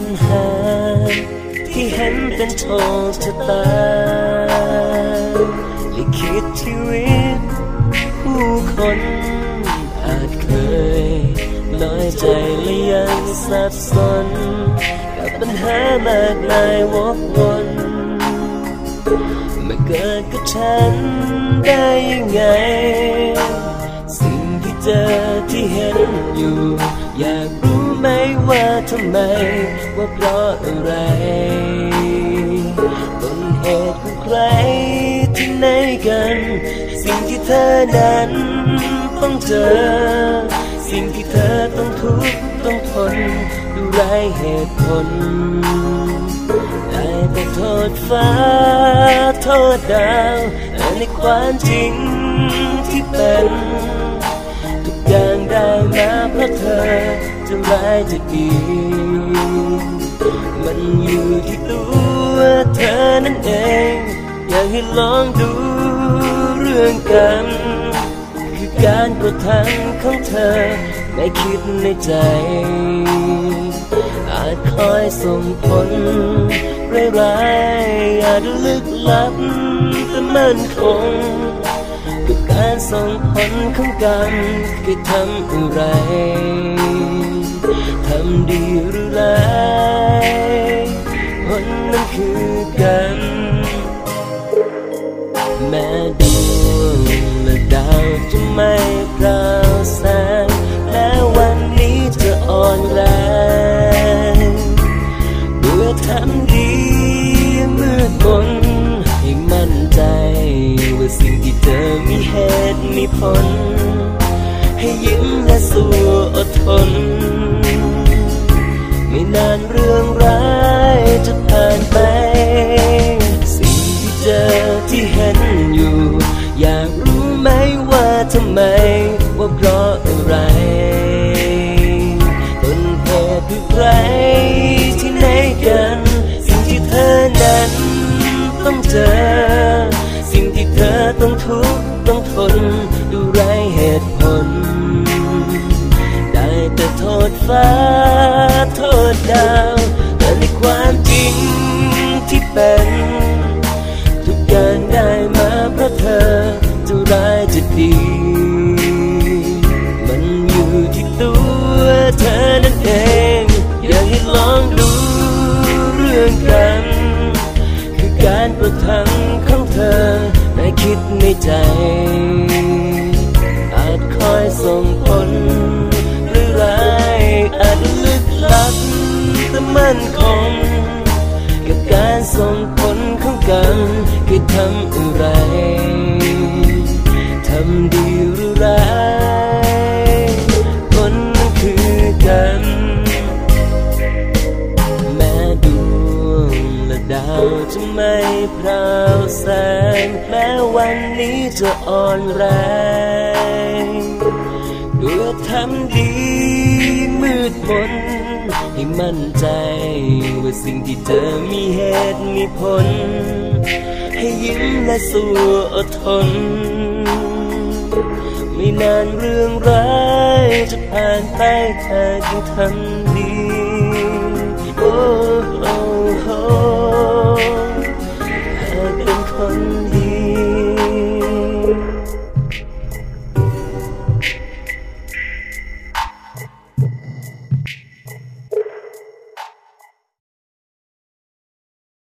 นหาที่เห็นเป็นโชคชะตาลิขิตชีวิต ผู้คนอาจเคย น้อยใจและยังสับสนามากมายวกวนมาเกิดกับฉันได้ยังไง สิ่งที่เจอที่เห็นอยู่ อยากรู้ไหมว่าทำไม ว่าเพราะอะไรต้นเหตุของใครที่ไหนกัน สิ่งที่เธอนั้นต้องเจอ สิ่งที่เธอต้องทุกข์ ดูไรเหตุผล ได้แต่โทษฟ้า โทษดาวในความจริงที่เป็น ทุกอย่างได้มาเพราะเธอ จะร้ายจะดี มันอยู่ที่ตัวเธอนั่นเอง อยากให้ลองดูเรื่องกัน คือการกระทำของเธอไม่คิดในใจ จคอยส่งผลร้ายๆอาจลึกลับแต่มั่นคงกับการส่งผลของกันคือทำอะไรทำดีหรือร้ายผลนั้นคือกันแม้ดวงและดาวจะไม่ปราว มีผลให้ยิ้มและสู้อดทน ไม่นานเรื่องร้ายจะผ่านไป สิ่งที่เจอที่เห็นอยู่ อยากรู้ไหมว่าทำไม ว่าเพราะอะไรต้นเหตุคือใครที่ไหนกัน ฟ้าโทษดาวแต่ในความจริงที่เป็น ทุกอย่างได้มาเพราะเธอจะร้ายจะดี มันอยู่ที่ตัวเธอนั่นเอง อยากให้ลองดูเรื่องกัน คือการประทังของเธอในคิดในใจ อาจคอยส่งผล มั่นคงกับการส่งผลของกันคือทำอะไร ทำดีหรือร้ายผลนั้นคือกันแม้ดวงและดาวจะไม่พราวแสงแม้วันนี้จะอ่อนแรงด้วยทำดี มืดมนให้มั่นใจ ว่าสิ่งที่เจอมีเหตุมีผล ให้ยิ้มและสู้อดทน ไม่นานเรื่องร้ายจะผ่านไปแธอจึงทำดี โอ้โอ้